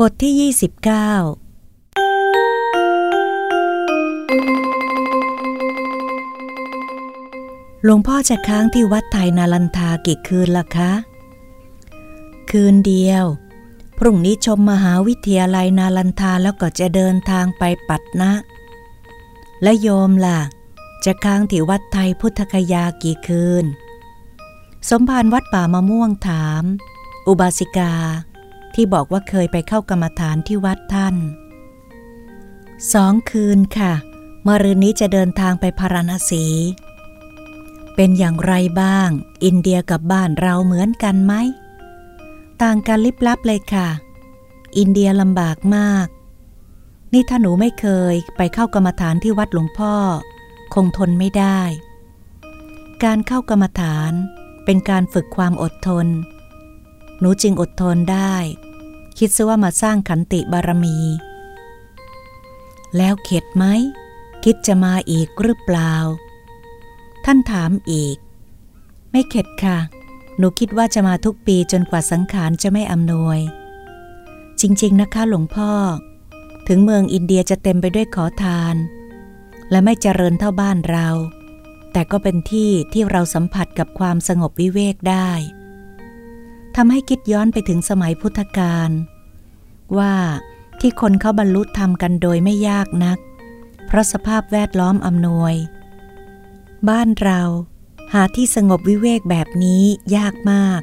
บทที่ 29 หลวงพ่อจะค้างที่วัดไทยนาลันทากี่คืนล่ะคะ คืนเดียว พรุ่งนี้ชมมหาวิทยาลัยนาลันทาแล้วก็จะเดินทางไปปัตนะ และโยมล่ะ จะค้างที่วัดไทยพุทธคยากี่คืน สมภารวัดป่ามะม่วงถาม อุบาสิกา ที่บอกว่าเคยไปเข้ากรรมฐานที่วัดท่านสองคืนค่ะมรืนนี้จะเดินทางไปพาราณสี เป็นอย่างไรบ้าง อินเดียกับบ้านเราเหมือนกันไหม ต่างกันลิบลับเลยค่ะ อินเดียลำบากมาก นี่ถ้าหนูไม่เคยไปเข้ากรรมฐานที่วัดหลวงพ่อ คงทนไม่ได้ การเข้ากรรมฐานเป็นการฝึกความอดทน หนูจึงอดทนได้ คิดซะว่ามาสร้างขันติบารมี แล้วเข็ดไหม คิดจะมาอีกหรือเปล่า ท่านถามอีก ไม่เข็ดค่ะ หนูคิดว่าจะมาทุกปีจนกว่าสังขารจะไม่อำนวย จริง ๆ นะคะหลวงพ่อ ถึงเมืองอินเดียจะเต็มไปด้วยขอทาน และไม่เจริญเท่าบ้านเรา แต่ก็เป็นที่ที่เราสัมผัสกับความสงบวิเวกได้ ทำให้คิดย้อนไปถึงสมัยพุทธกาลว่าที่คนเขาบรรลุธรรมกันโดยไม่ยากนัก เพราะสภาพแวดล้อมอำนวย บ้านเราหาที่สงบวิเวกแบบนี้ยากมาก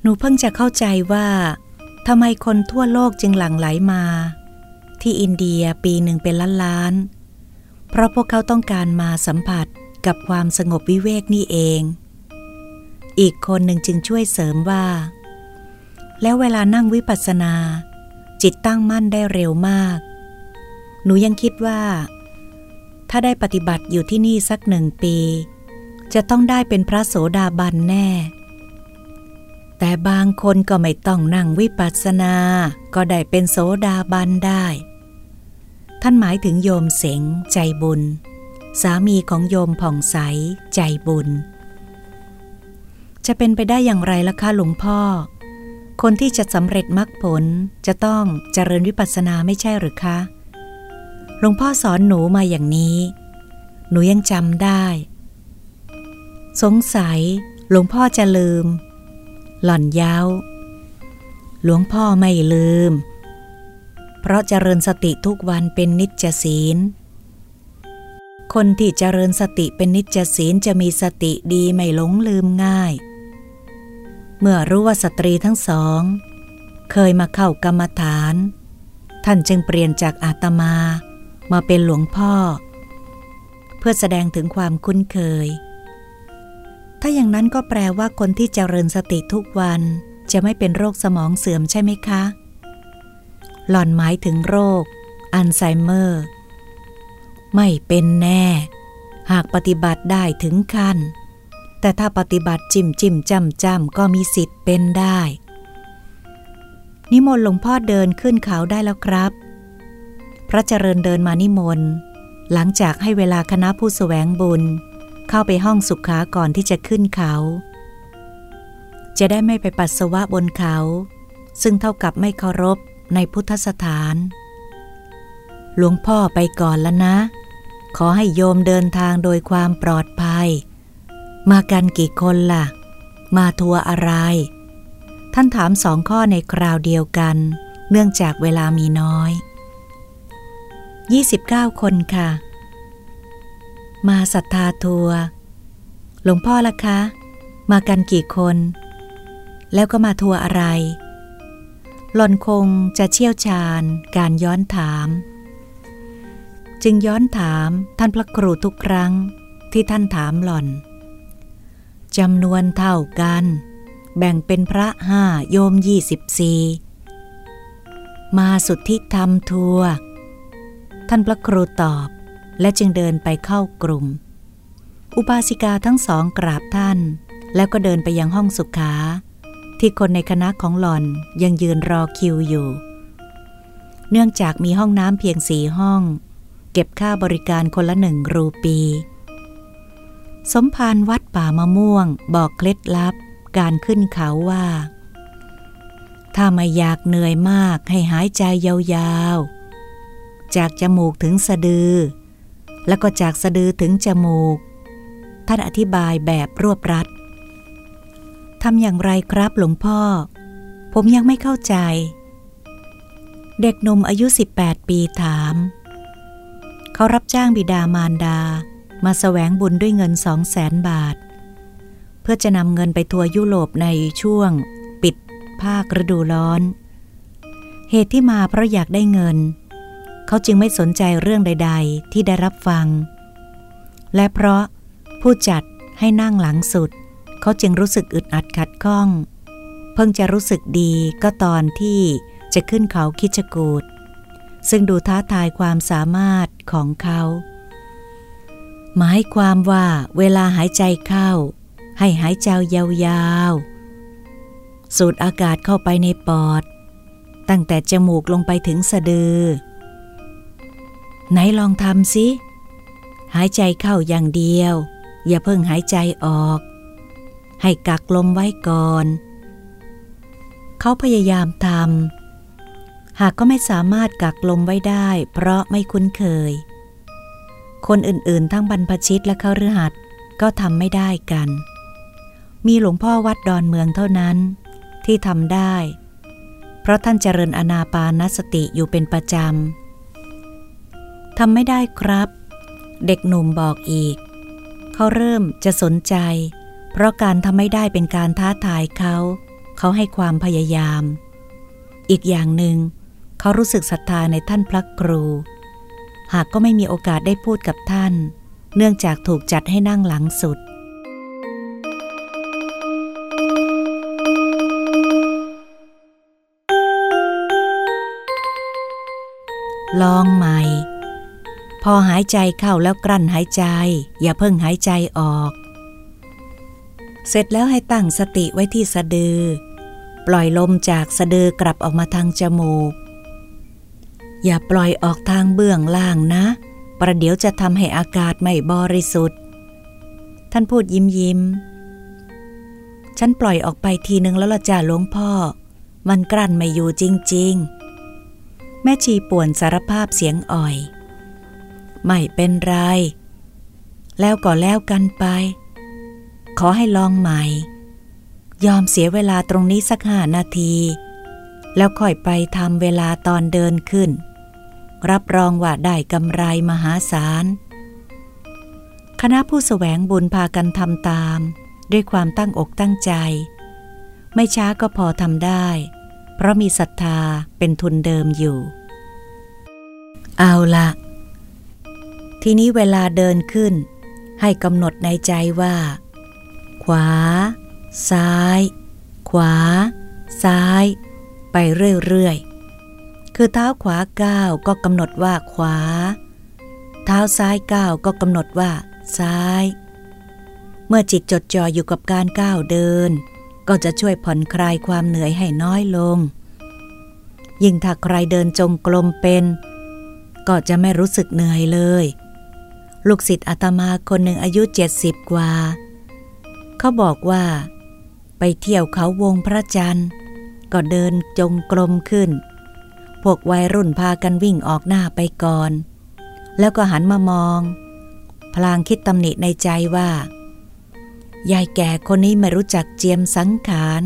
หนูเพิ่งจะเข้าใจว่าทำไมคนทั่วโลกจึงหลั่งไหลมา ที่อินเดียปีหนึ่งเป็นล้านล้าน เพราะพวกเขาต้องการมาสัมผัสกับความสงบวิเวกนี่เอง อีกคนหนึ่งจึงช่วยเสริมว่า แล้วเวลานั่งวิปัสสนา จิตตั้งมั่นได้เร็วมาก หนูยังคิดว่า ถ้าได้ปฏิบัติอยู่ที่นี่สักหนึ่งปี จะต้องได้เป็นพระโสดาบันแน่ แต่บางคนก็ไม่ต้องนั่งวิปัสสนา ก็ได้เป็นโสดาบันได้ ท่านหมายถึงโยมเสงใจบุญ สามีของโยมผ่องใสใจบุญ จะเป็นไปได้อย่างไรล่ะคะหลวงพ่อ คนที่จะสำเร็จมรรคผลจะต้องเจริญวิปัสสนาไม่ใช่หรือคะ หลวงพ่อสอนหนูมาอย่างนี้ หนูยังจำได้ สงสัย หลวงพ่อจะลืม หล่อนเย้าหลวงพ่อไม่ลืม เพราะเจริญสติทุกวันเป็นนิจศีล คนที่เจริญสติเป็นนิจศีลจะมีสติดีไม่หลงลืมง่าย เมื่อรู้ว่าสตรีทั้งสอง เคยมาเข้ากรรมฐาน ท่านจึงเปลี่ยนจากอาตมามาเป็นหลวงพ่อ เพื่อแสดงถึงความคุ้นเคย ถ้าอย่างนั้นก็แปลว่าคนที่เจริญสติทุกวันจะไม่เป็นโรคสมองเสื่อมใช่ไหมคะ หล่อนหมายถึงโรค อัลไซเมอร์ ไม่เป็นแน่ หากปฏิบัติได้ถึงขั้น แต่ถ้าปฏิบัติจิมจิมจำจำก็มีสิทธิ์เป็นได้ นิมนต์หลวงพ่อเดินขึ้นเขาได้แล้วครับ พระเจริญเดินมานิมนต์ หลังจากให้เวลาคณะผู้สแสวงบุญ เข้าไปห้องสุขาก่อนที่จะขึ้นเขา จะได้ไม่ไปปัสสาวะบนเขา ซึ่งเท่ากับไม่เคารพในพุทธสถาน หลวงพ่อไปก่อนแล้วนะ ขอให้โยมเดินทางโดยความปลอดภัย มากันกี่คนล่ะ มาทัวร์อะไร ท่านถามสองข้อในคราวเดียวกัน เนื่องจากเวลามีน้อย 29 คนค่ะ มาศรัทธาทัวร์หลวงพ่อละคะ มากันกี่คน แล้วก็มาทัวร์อะไรหล่อนคงจะเชี่ยวชาญการย้อนถาม จึงย้อนถามท่านพระครูทุกครั้งที่ท่านถามหล่อน จำนวนเท่ากัน แบ่งเป็นพระห้าโยมยี่สิบสี่มาสุดที่ทำทัวท่านพระครูตอบ และจึงเดินไปเข้ากลุ่ม อุบาสิกาทั้งสองกราบท่าน แล้วก็เดินไปยังห้องสุขา ที่คนในคณะของหล่อนยังยืนรอคิวอยู่ เนื่องจากมีห้องน้ำเพียงสีห้อง เก็บค่าบริการคนละหนึ่งรูปี สมภารวัดป่ามะม่วงบอกเคล็ดลับการขึ้นเขาว่า ถ้าไม่อยากเหนื่อยมากให้หายใจยาวๆ จากจมูกถึงสะดือ แล้วก็จากสะดือถึงจมูก ท่านอธิบายแบบรวบรัดทำอย่างไรครับหลวงพ่อ ผมยังไม่เข้าใจ เด็กหนุ่มอายุ 18 ปีถาม เขารับจ้างบิดามารดา มาสแสวงบุญด้วยเงินสองแสนบาท เพื่อจะนำเงินไปทัวร์ยุโรปในช่วง ปิดภาคฤดูร้อน เหตุที่มาเพราะอยากได้เงิน เขาจึงไม่สนใจเรื่องใด ๆ ที่ได้รับฟัง และเพราะผู้จัดให้นั่งหลังสุด เขาจึงรู้สึกอึดอัดขัดข้อง เพิ่งจะรู้สึกดีก็ตอนที่จะขึ้นเขาคิชกูดซึ่งดูท้าทายความสามารถของเขา หมายความว่าเวลาหายใจเข้า ให้หายใจยาวๆ สูดอากาศเข้าไปในปอด ตั้งแต่จมูกลงไปถึงสะดือ ไหนลองทำสิหายใจเข้าอย่างเดียว อย่าเพิ่งหายใจออก ให้กักลมไว้ก่อน เขาพยายามทำหากก็ไม่สามารถกักลมไว้ได้ เพราะไม่คุ้นเคย คนอื่นๆ ทั้งบรรพชิตและเข้าฤหัสก็ทำไม่ได้กัน มีหลวงพ่อวัดดอนเมืองเท่านั้น ที่ทำได้ เพราะท่านเจริญอนาปานสติอยู่เป็นประจำทำไม่ได้ครับ เด็กหนุ่มบอกอีก เขาเริ่มจะสนใจ เพราะการทำไม่ได้เป็นการท้าทายเขา เขาให้ความพยายาม อีกอย่างหนึ่งเขารู้สึกศรัทธาในท่านพระครู หากก็ไม่มีโอกาสได้พูดกับท่าน เนื่องจากถูกจัดให้นั่งหลังสุด ลองใหม่ พอหายใจเข้าแล้วกลั้นหายใจ อย่าเพิ่งหายใจออก เสร็จแล้วให้ตั้งสติไว้ที่สะดือ ปล่อยลมจากสะดือกลับออกมาทางจมูก อย่าปล่อยออกทางเบื้องล่างนะ ประเดี๋ยวจะทำให้อากาศไม่บริสุทธิ์ ท่านพูดยิ้มยิ้ม ฉันปล่อยออกไปทีนึงแล้วละจ่าหลวงพ่อ มันกลั้นไม่อยู่จริง ๆ แม่ชีป่วนสารภาพเสียงอ่อย ไม่เป็นไร แล้วก็แล้วกันไป ขอให้ลองใหม่ ยอมเสียเวลาตรงนี้สักห้านาทีแล้วค่อยไปทำเวลาตอนเดินขึ้น รับรองว่าได้กำไรมหาศาล คณะผู้สแสวงบุญพากันทำตาม ด้วยความตั้งอกตั้งใจ ไม่ช้าก็พอทำได้ เพราะมีศรัทธาเป็นทุนเดิมอยู่ เอาละทีนี้เวลาเดินขึ้น ให้กำหนดในใจว่า ขวา ซ้าย ขวา ซ้าย ไปเรื่อยๆ คือเท้าขวาก้าวก็กำหนดว่าขวา เท้าซ้ายก้าวก็กำหนดว่าซ้าย เมื่อจิตจดจ่ออยู่กับการก้าวเดิน ก็จะช่วยผ่อนคลายความเหนื่อยให้น้อยลง ยิ่งถ้าใครเดินจงกรมเป็น ก็จะไม่รู้สึกเหนื่อยเลย ลูกศิษย์อาตมาคนหนึ่งอายุเจ็ดสิบกว่า เขาบอกว่า ไปเที่ยวเขาวงพระจันทร์ ก็เดินจงกรมขึ้น พวกวัยรุ่นพากันวิ่งออกหน้าไปก่อน แล้วก็หันมามอง พลางคิดตำหนิในใจว่า ยายแก่คนนี้ไม่รู้จักเจียมสังขาร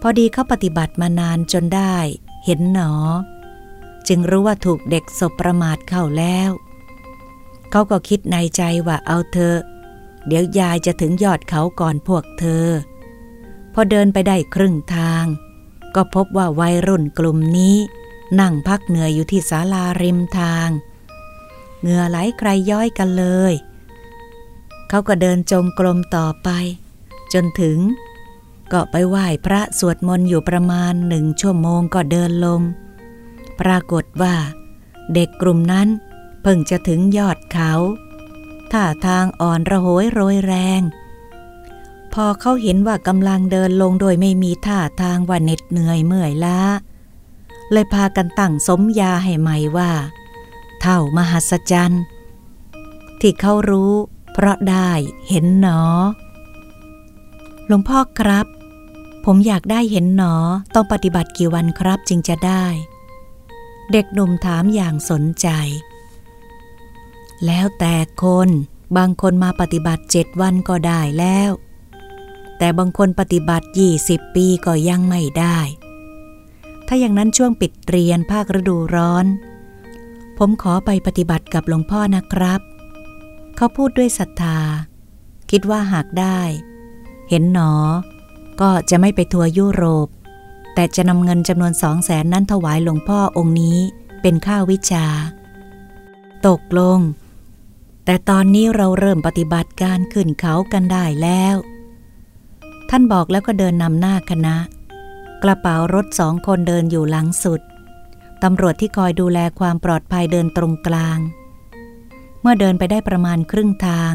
พอดีเขาปฏิบัติมานานจนได้เห็นหนอ จึงรู้ว่าถูกเด็กสบประมาทเข้าแล้ว เขาก็คิดในใจว่าเอาเธอ เดี๋ยวยายจะถึงยอดเขาก่อนพวกเธอ พอเดินไปได้ครึ่งทาง ก็พบว่าวัยรุ่นกลุ่มนี้ นั่งพักเหนื่อยอยู่ที่ศาลาริมทาง เหงื่อไหลใครย้อยกันเลย เขาก็เดินจงกรมต่อไป จนถึง ก็ไปไหว้พระสวดมนต์อยู่ประมาณหนึ่งชั่วโมงก็เดินลง ปรากฏว่า เด็กกลุ่มนั้นเพิ่งจะถึงยอดเขาท่าทางอ่อนระโหยโรยแรง พอเขาเห็นว่ากำลังเดินลงโดยไม่มีท่าทางว่าเหน็ดเหนื่อยเมื่อยล้า เลยพากันตั้งสมยาให้ใหม่ว่า เท่ามหัศจรรย์ ที่เขารู้ เพราะได้เห็นหนอ หลวงพ่อครับ ผมอยากได้เห็นหนอต้องปฏิบัติกี่วันครับจึงจะได้ เด็กหนุ่มถามอย่างสนใจ แล้วแต่คนบางคนมาปฏิบัติเจ็ดวันก็ได้แล้ว แต่บางคนปฏิบัติยี่สิบปีก็ยังไม่ได้ ถ้าอย่างนั้นช่วงปิดเรียนภาคฤดูร้อน ผมขอไปปฏิบัติกับหลวงพ่อนะครับ เขาพูดด้วยศรัทธา คิดว่าหากได้ เห็นหนอ ก็จะไม่ไปทัวร์ยุโรป แต่จะนำเงินจำนวนสองแสนนั้นถวายหลวงพ่อองค์นี้เป็นค่าวิชา ตกลง แต่ตอนนี้เราเริ่มปฏิบัติการขึ้นเขากันได้แล้ว ท่านบอกแล้วก็เดินนำหน้าคณะ กระเป๋ารถสองคนเดินอยู่หลังสุด ตำรวจที่คอยดูแลความปลอดภัยเดินตรงกลาง เมื่อเดินไปได้ประมาณครึ่งทาง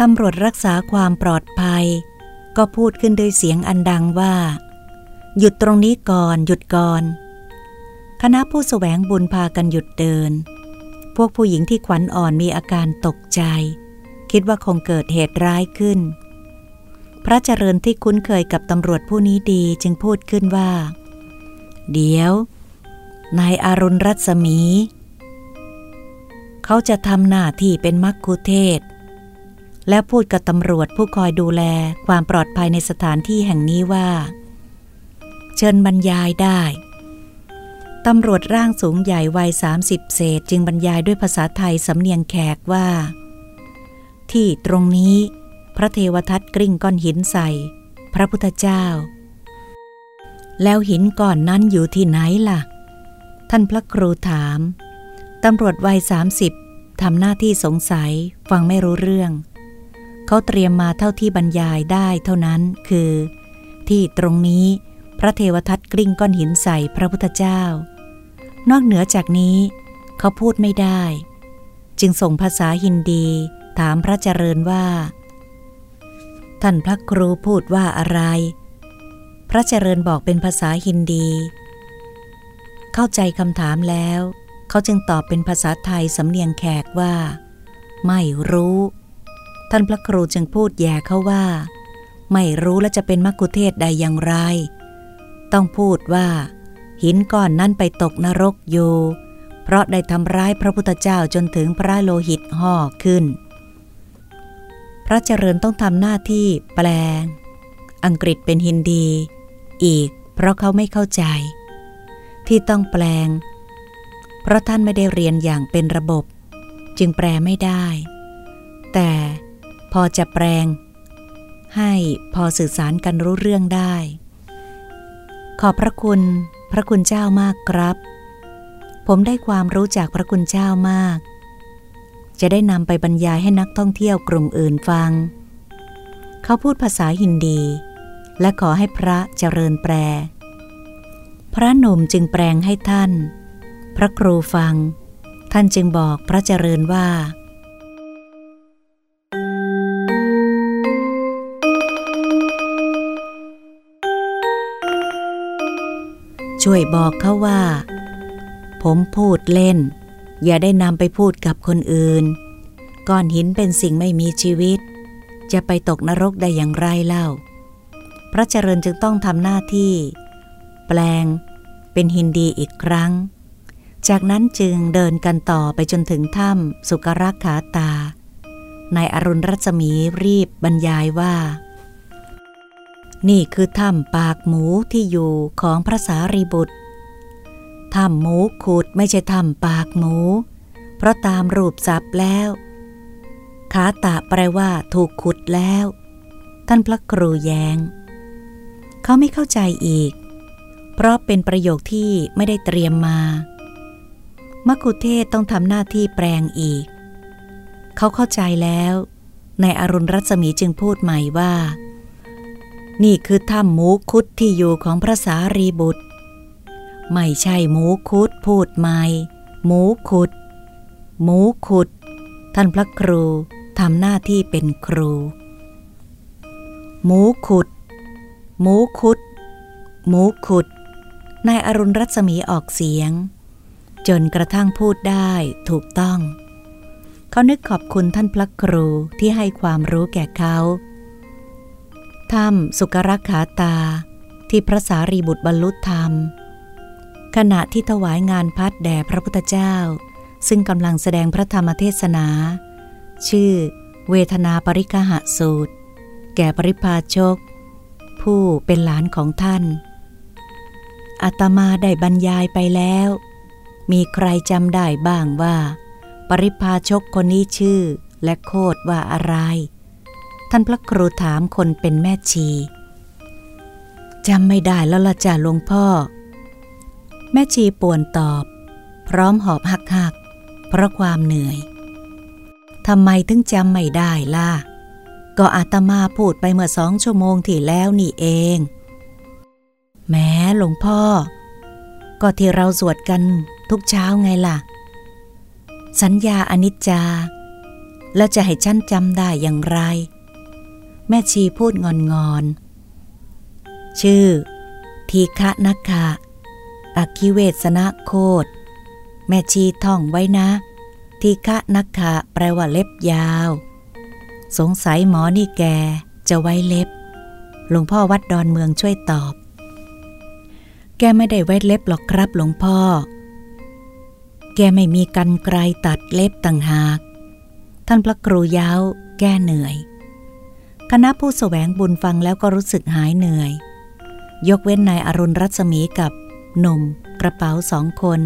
ตำรวจรักษาความปลอดภัย ก็พูดขึ้นด้วยเสียงอันดังว่า หยุดตรงนี้ก่อน หยุดก่อน คณะผู้สแสวงบุญพากันหยุดเดิน พวกผู้หญิงที่ขวัญอ่อนมีอาการตกใจ คิดว่าคงเกิดเหตุร้ายขึ้น พระเจริญที่คุ้นเคยกับตำรวจผู้นี้ดีจึงพูดขึ้นว่า เดี๋ยวนายอารุณรัศมี เขาจะทำหน้าที่เป็นมักคุเทศ แล้วพูดกับตำรวจผู้คอยดูแลความปลอดภัยในสถานที่แห่งนี้ว่า เชิญบรรยายได้ตำรวจร่างสูงใหญ่วัยสามสิบเศษจึงบรรยายด้วยภาษาไทยสำเนียงแขกว่า ที่ตรงนี้ พระเทวทัตกริ่งก้อนหินใส่ พระพุทธเจ้า แล้วหินก้อนนั้นอยู่ที่ไหนล่ะ ท่านพระครูถาม ตำรวจวัยสามสิบทำหน้าที่สงสัยฟังไม่รู้เรื่อง เขาเตรียมมาเท่าที่บรรยายได้เท่านั้นคือ ที่ตรงนี้พระเทวทัตกลิ้งก้อนหินใส่พระพุทธเจ้า นอกเหนือจากนี้ เขาพูดไม่ได้ จึงส่งภาษาฮินดี ถามพระเจริญว่า ท่านพระครูพูดว่าอะไร พระเจริญบอกเป็นภาษาฮินดี เข้าใจคำถามแล้ว เขาจึงตอบเป็นภาษาไทยสำเนียงแขกว่า ไม่รู้ ท่านพระครูจึงพูดแย่เขาว่า ไม่รู้และจะเป็นมักคุเทศใดอย่างไร ต้องพูดว่า หินก้อนนั้นไปตกนรกอยู่ เพราะได้ทำร้ายพระพุทธเจ้าจนถึงพระโลหิตห่อขึ้น ระเจริญต้องทำหน้าที่แปลง อังกฤษเป็นฮินดี อีก เพราะเขาไม่เข้าใจ ที่ต้องแปลง เพราะท่านไม่ได้เรียนอย่างเป็นระบบ จึงแปลไม่ได้ แต่พอจะแปลง ให้พอสื่อสารกันรู้เรื่องได้ ขอบพระคุณพระคุณเจ้ามากครับ ผมได้ความรู้จากพระคุณเจ้ามาก จะได้นำไปบรรยายให้นักท่องเที่ยวกลุ่มอื่นฟัง เขาพูดภาษาฮินดี และขอให้พระเจริญแปล พระหนุ่มจึงแปลงให้ท่าน พระครูฟัง ท่านจึงบอกพระเจริญว่าช่วยบอกเขาว่า ผมพูดเล่น อย่าได้นำไปพูดกับคนอื่น ก้อนหินเป็นสิ่งไม่มีชีวิต จะไปตกนรกได้อย่างไรเล่า พระเจริญจึงต้องทำหน้าที่ แปลง เป็นฮินดีอีกครั้ง จากนั้นจึงเดินกันต่อไปจนถึงถ้ำสุกรักขาตานายอรุณรัศมีรีบบรรยายว่า นี่คือถ้ำปากหมูที่อยู่ของพระสารีบุตร ถ้ำหมูขุดไม่ใช่ถ้ำปากหมู เพราะตามรูปศัพท์แล้วขาตะแปลว่า ถูกขุดแล้ว ท่านพระครูแยงเขาไม่เข้าใจอีก เพราะเป็นประโยคที่ไม่ได้เตรียมมามกุเทศต้องทำหน้าที่แปลงอีก เขาเข้าใจแล้วในอรุณรัศมีจึงพูดใหม่ว่า นี่คือถ้ำหมูคุดที่อยู่ของพระสารีบุตร ไม่ใช่หมูคุดพูดไม่หมูขุด หมูขุด ท่านพระครูทำหน้าที่เป็นครู หมูขุด หมูคุด หมูขุด นายอรุณรัศมีออกเสียง จนกระทั่งพูดได้ถูกต้อง เขานึกขอบคุณท่านพระครูที่ให้ความรู้แก่เขาถ้ำสุกรขาตาที่พระสารีบุตรบรรลุธรรม ขณะที่ถวายงานพัดแด่พระพุทธเจ้า ซึ่งกำลังแสดงพระธรรมเทศนา ชื่อ เวทนาปริกหะสูตร แก่ปริพาชก ผู้เป็นหลานของท่านอาตมาได้บรรยายไปแล้ว มีใครจำได้บ้างว่า ปริพาชกคนนี้ชื่อและโคดว่าอะไร ท่านพระครูถามคนเป็นแม่ชีจำไม่ได้แล้วละจ่าหลวงพ่อ แม่ชีป่วนตอบ พร้อมหอบหักหักเพราะความเหนื่อยทำไมถึงจำไม่ได้ล่ะ ก็อาตมาพูดไปเมื่อสองชั่วโมงที่แล้วนี่เอง แม้หลวงพ่อ ก็ที่เราสวดกันทุกเช้าไงล่ะ สัญญาอนิจจา แล้วจะให้ฉันจำได้อย่างไร แม่ชีพูดงอนงอน ชื่อ ทีฆะนักขะ อคิเวสนะโคดแม่ชีท่องไว้นะ ทีฆะนักขะแปลว่าเล็บยาว สงสัยหมอนี่แกจะไว้เล็บ หลวงพ่อวัดดอนเมืองช่วยตอบ แกไม่ได้ไว้เล็บหรอกครับหลวงพ่อ แกไม่มีกันไกลตัดเล็บต่างหาก ท่านพระครูย้าวแก้เหนื่อย คณะผู้สแสวงบุญฟังแล้วก็รู้สึกหายเหนื่อย ยกเว้นนายอรุณรัศมีกับ หนุ่ม กระเป๋าสองคน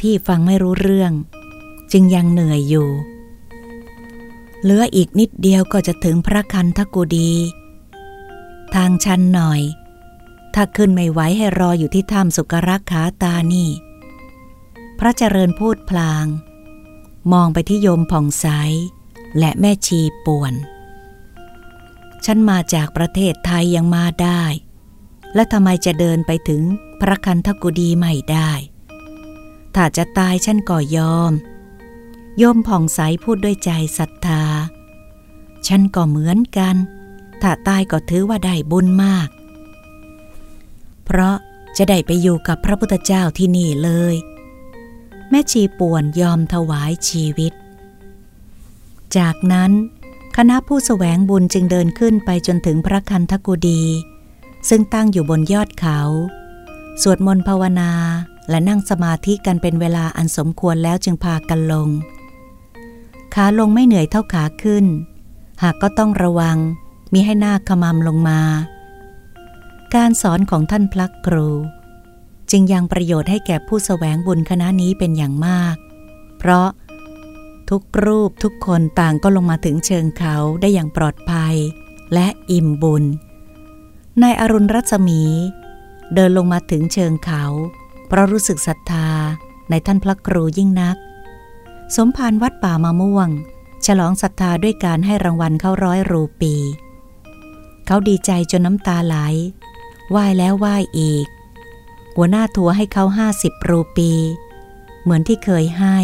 ที่ฟังไม่รู้เรื่อง จึงยังเหนื่อยอยู่ เหลืออีกนิดเดียวก็จะถึงพระคันทกุดี ทางชันหน่อย ถ้าขึ้นไม่ไหวให้รออยู่ที่ถ้ำสุกรักขาตานี่ พระเจริญพูดพลาง มองไปที่โยมผ่องใส และแม่ชีป่วนฉันมาจากประเทศไทยยังมาได้ และทำไมจะเดินไปถึงพระคันธกุดีไม่ได้ ถ้าจะตายฉันก็ยอม โยมผ่องใสพูดด้วยใจศรัทธา ฉันก็เหมือนกัน ถ้าตายก็ถือว่าได้บุญมาก เพราะจะได้ไปอยู่กับพระพุทธเจ้าที่นี่เลย แม่ชีป่วนยอมถวายชีวิต จากนั้นคณะผู้สแสวงบุญจึงเดินขึ้นไปจนถึงพระคันธกุดี ซึ่งตั้งอยู่บนยอดเขา สวดมนต์ภาวนาและนั่งสมาธิกันเป็นเวลาอันสมควรแล้วจึงพากันลง ขาลงไม่เหนื่อยเท่าขาขึ้น หากก็ต้องระวังมีให้หน้าขมำลงมา การสอนของท่านพระครู จึงยังประโยชน์ให้แก่ผู้สแสวงบุญคณะนี้เป็นอย่างมาก เพราะทุกรูปทุกคนต่างก็ลงมาถึงเชิงเขาได้อย่างปลอดภัย และอิ่มบุญ นายอรุณรัศมี เดินลงมาถึงเชิงเขา เพราะรู้สึกศรัทธาในท่านพระครูยิ่งนัก สมภารวัดป่ามะม่วง ฉลองศรัทธาด้วยการให้รางวัลเข้าร้อยรูปี เขาดีใจจนน้ำตาไหลไหว้แล้วไหว้อีก หัวหน้าทัวให้เขาห้าสิบรูปี เหมือนที่เคยให้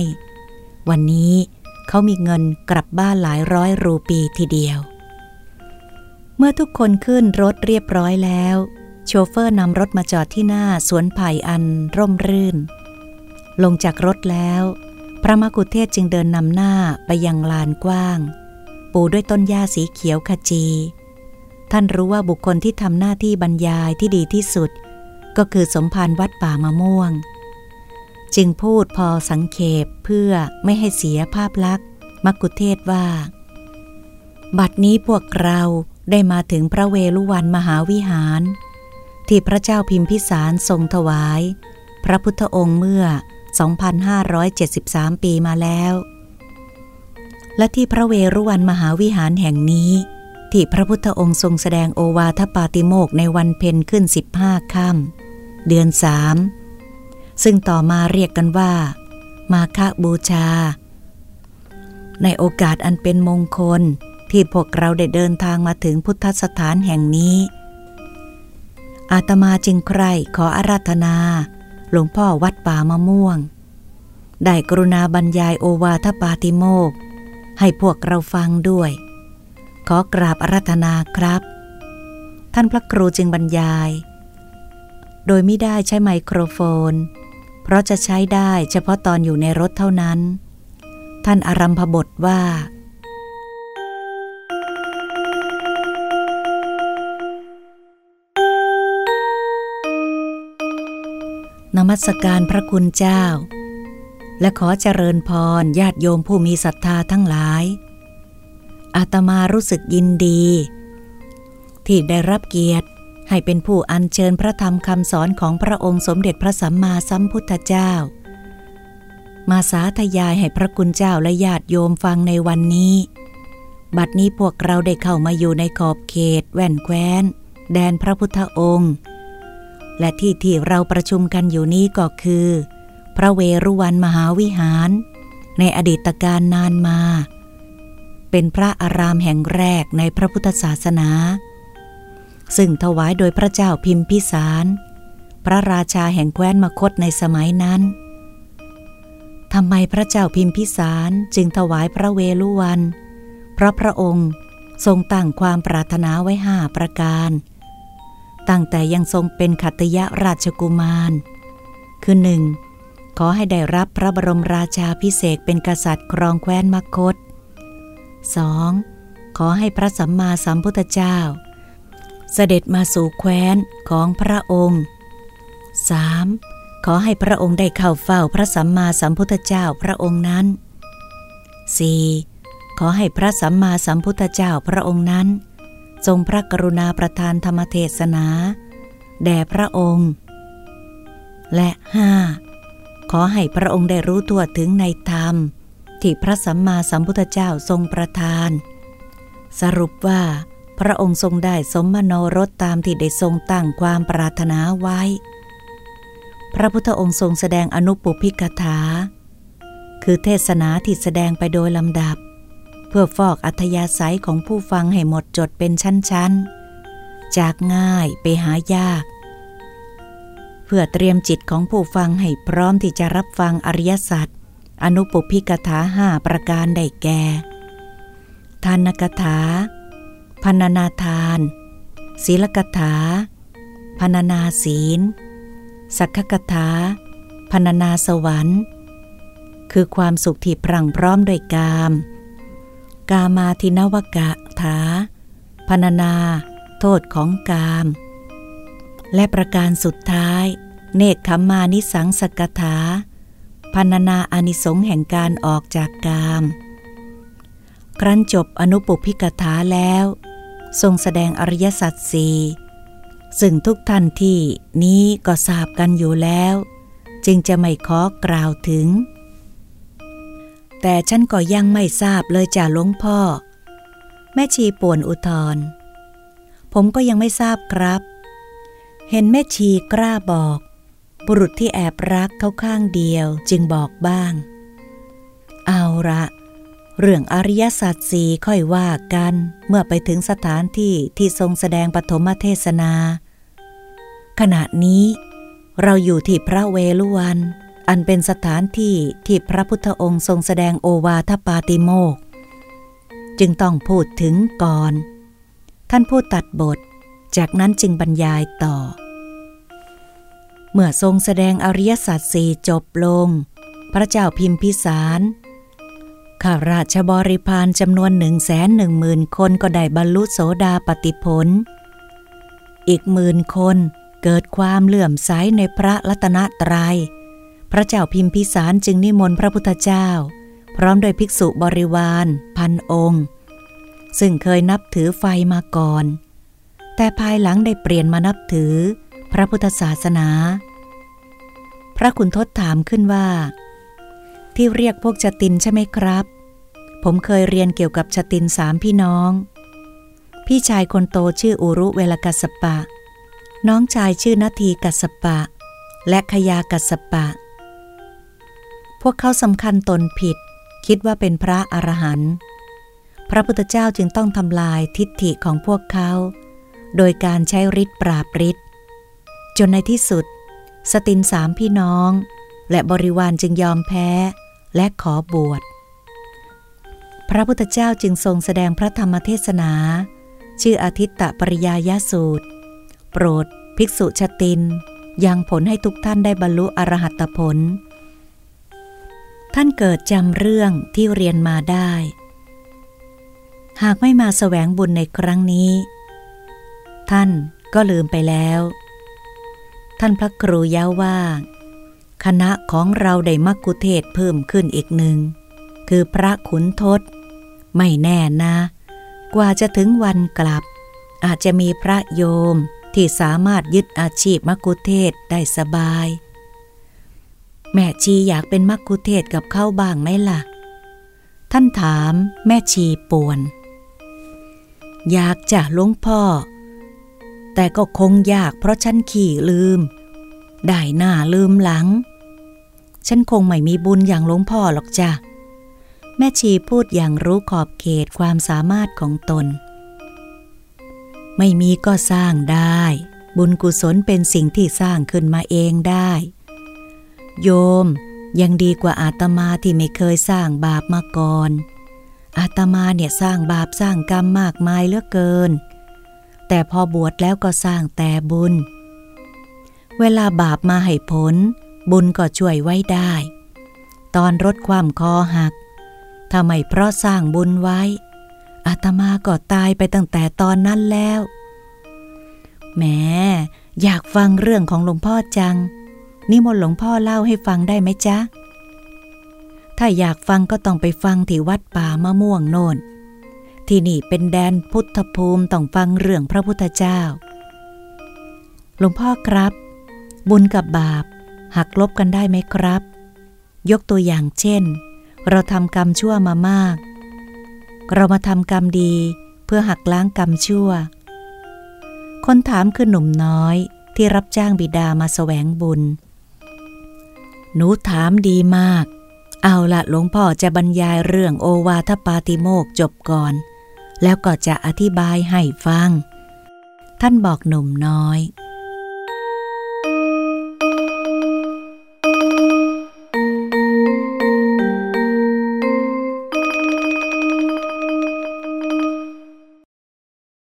วันนี้เขามีเงินกลับบ้านหลายร้อยรูปีทีเดียว เมื่อทุกคนขึ้นรถเรียบร้อยแล้ว โชเฟอร์นำรถมาจอดที่หน้าสวนไผ่อันร่มรื่น ลงจากรถแล้ว พระมกุเทศจึงเดินนำหน้าไปยังลานกว้าง ปูด้วยต้นหญ้าสีเขียวขจี ท่านรู้ว่าบุคคลที่ทำหน้าที่บรรยายที่ดีที่สุด ก็คือสมภารวัดป่ามะม่วง จึงพูดพอสังเขปเพื่อไม่ให้เสียภาพลักษณ์มกุเทศว่า บัดนี้พวกเรา ได้มาถึงพระเวลุวันมหาวิหาร ที่พระเจ้าพิมพิสารทรงถวาย พระพุทธองค์เมื่อ 2,573 ปีมาแล้ว และที่พระเวรุวันมหาวิหารแห่งนี้ ที่พระพุทธองค์ทรงแสดงโอวาทปาติโมกในวันเพ็ญขึ้น 15ค่ำเดือนสามซึ่งต่อมาเรียกกันว่า มาคบูชา ในโอกาสอันเป็นมงคล ที่พวกเราได้เดินทางมาถึงพุทธสถานแห่งนี้ อาตมาจึงใครขออาราธนา หลวงพ่อวัดป่ามะม่วง ได้กรุณาบรรยายโอวาทปาติโมก ให้พวกเราฟังด้วย ขอกราบอาราธนาครับ ท่านพระครูจึงบรรยาย โดยไม่ได้ใช้ไมโครโฟน เพราะจะใช้ได้เฉพาะตอนอยู่ในรถเท่านั้น ท่านอารัมพบทว่า นมัสการพระคุณเจ้า และขอเจริญพรญาติโยมผู้มีศรัทธาทั้งหลาย อาตมารู้สึกยินดี ที่ได้รับเกียรติให้เป็นผู้อัญเชิญพระธรรมคำสอนของพระองค์สมเด็จพระสัมมาสัมพุทธเจ้า มาสาธยายให้พระคุณเจ้าและญาติโยมฟังในวันนี้ บัดนี้พวกเราได้เข้ามาอยู่ในขอบเขต แว่นแคว้น แดนพระพุทธองค์ และที่ที่เราประชุมกันอยู่นี้ก็คือ พระเวรุวันมหาวิหาร ในอดีตการนานมา เป็นพระอารามแห่งแรกในพระพุทธศาสนา ซึ่งถวายโดยพระเจ้าพิมพิสาร พระราชาแห่งแคว้นมคตในสมัยนั้นทำไมพระเจ้าพิมพิสารจึงถวายพระเวลุวัน เพราะพระองค์ทรงตั้งความปรารถนาไว้ห้าประการ ตั้งแต่ยังทรงเป็นขัตยราชกุมาร คือหนึ่งขอให้ได้รับพระบรมราชาพิเศษเป็นกษัตริย์ครองแคว้นมคต 2. ขอให้พระสัมมาสัมพุทธเจ้า เสด็จมาสู่แคว้นของพระองค์ 3. ขอให้พระองค์ได้เข้าเฝ้าพระสัมมาสัมพุทธเจ้าพระองค์นั้น 4. ขอให้พระสัมมาสัมพุทธเจ้าพระองค์นั้น ทรงพระกรุณาประทานธรรมเทศนา แด่พระองค์ และ 5. ขอให้พระองค์ได้รู้ตัวถึงในธรรม ที่พระสัมมาสัมพุทธเจ้าทรงประทาน สรุปว่า พระองค์ทรงได้สมมโนรสตามที่ได้ทรงตั้งความปรารถนาไว้ พระพุทธองค์ทรงแสดงอนุปุพิกถา คือเทศนาที่แสดงไปโดยลำดับ เพื่อฟอกอัธยาศัยของผู้ฟังให้หมดจดเป็นชั้นๆ จากง่ายไปหายาก เพื่อเตรียมจิตของผู้ฟังให้พร้อมที่จะรับฟังอริยสัจอนุปุพิกถาห้าประการได้แก่ ทานกถาพันนาทาน ศีลกถาพันนาศีล สักขกถาพันนาสวรรค์ คือความสุขที่พรั่งพร้อมด้วยกาม กามาทินวกะถาพันนา โทษของกาม และประการสุดท้าย เนคขมานิสังสกถาพันนาอานิสงส์แห่งการออกจากกาม ครั้นจบอนุปุพิกถาแล้ว ทรงแสดงอริยสัจสี่ซึ่งทุกท่านที่นี้ก็ทราบกันอยู่แล้ว จึงจะไม่ขอกล่าวถึง แต่ฉันก็ยังไม่ทราบเลยจ่าหลวงพ่อ แม่ชีป่วนอุทธรผมก็ยังไม่ทราบครับ เห็นแม่ชีกล้าบอก บุรุษที่แอบรักเขาข้างเดียวจึงบอกบ้าง เอาละ เรื่องอริยสัจสี่ค่อยว่ากันเมื่อไปถึงสถานที่ที่ทรงแสดงปฐมเทศนา ขณะนี้เราอยู่ที่พระเวลุวัน อันเป็นสถานที่ที่พระพุทธองค์ทรงแสดงโอวาทปาติโมก จึงต้องพูดถึงก่อน ท่านพูดตัดบท จากนั้นจึงบรรยายต่อ เมื่อทรงแสดงอริยสัจสี่จบลง พระเจ้าพิมพิสารข้าราชบริพารจำนวนหนึ่งแสนหนึ่งหมื่นคนก็ได้บรรลุโสดาปติผล อีกหมื่นคนเกิดความเลื่อมใสในพระรัตนตรยัย พระเจ้าพิมพิสารจึงนิมนต์พระพุทธเจ้า พร้อมโดยภิกษุบริวาร พันองค์ ซึ่งเคยนับถือไฟมาก่อน แต่ภายหลังได้เปลี่ยนมานับถือ พระพุทธศาสนา พระคุณทศถามขึ้นว่า ที่เรียกพวกชตินใช่ไหมครับ ผมเคยเรียนเกี่ยวกับชตินสามพี่น้อง พี่ชายคนโตชื่ออุรุเวลกัสปะ น้องชายชื่อนาทีกัสปะ และขยากัสปะ พวกเขาสำคัญตนผิด คิดว่าเป็นพระอรหันต์พระพุทธเจ้าจึงต้องทำลายทิฏฐิของพวกเขา โดยการใช้ฤทธิ์ปราบฤทธิ์จนในที่สุด สตินสามพี่น้อง และบริวารจึงยอมแพ้และขอบวช พระพุทธเจ้าจึงทรงแสดงพระธรรมเทศนา ชื่ออาทิตตปริยายสูตร โปรด ภิกษุชติน ยังผลให้ทุกท่านได้บรรลุอรหัตผล ท่านเกิดจำเรื่องที่เรียนมาได้ หากไม่มาแสวงบุญในครั้งนี้ ท่านก็ลืมไปแล้ว ท่านพระครูย้าว่า คณะของเราได้มักคุเทศเพิ่มขึ้นอีกหนึ่ง คือพระขุนทศ ไม่แน่นะ กว่าจะถึงวันกลับ อาจจะมีพระโยมที่สามารถยึดอาชีพมักคุเทศได้สบาย แม่ชีอยากเป็นมักคุเทศกับเข้าบ้างไหมล่ะ ท่านถามแม่ชีป่วน อยากจะหลวงพ่อ แต่ก็คงยากเพราะฉันขี่ลืม ได้หน้าลืมหลัง ฉันคงไม่มีบุญอย่างหลวงพ่อหรอกจ้ะ แม่ชีพูดอย่างรู้ขอบเขตความสามารถของตน ไม่มีก็สร้างได้ บุญกุศลเป็นสิ่งที่สร้างขึ้นมาเองได้ โยม ยังดีกว่าอาตมาที่ไม่เคยสร้างบาปมาก่อน อาตมาเนี่ยสร้างบาปสร้างกรรมมากมายเหลือเกิน แต่พอบวชแล้วก็สร้างแต่บุญ เวลาบาปมาให้ผล บุญก็ช่วยไว้ได้ ตอนรถความคอหักทำไมเพราะสร้างบุญไว้ อาตมาก็ตายไปตั้งแต่ตอนนั้นแล้วแหมอยากฟังเรื่องของหลวงพ่อจัง นิมนต์หลวงพ่อเล่าให้ฟังได้ไหมจ๊ะ ถ้าอยากฟังก็ต้องไปฟังที่วัดป่ามะม่วงโน่น ที่นี่เป็นแดนพุทธภูมิต้องฟังเรื่องพระพุทธเจ้า หลวงพ่อครับ บุญกับบาป หักลบกันได้ไหมครับ ยกตัวอย่างเช่น เราทำกรรมชั่วมามาก เรามาทำกรรมดีเพื่อหักล้างกรรมชั่ว คนถามคือหนุ่มน้อยที่รับจ้างบิดามาแสวงบุญ หนูถามดีมาก เอาละหลวงพ่อจะบรรยายเรื่องโอวาทปาติโมกจบก่อน แล้วก็จะอธิบายให้ฟัง ท่านบอกหนุ่มน้อย